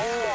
now.